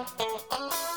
Oh, oh, oh.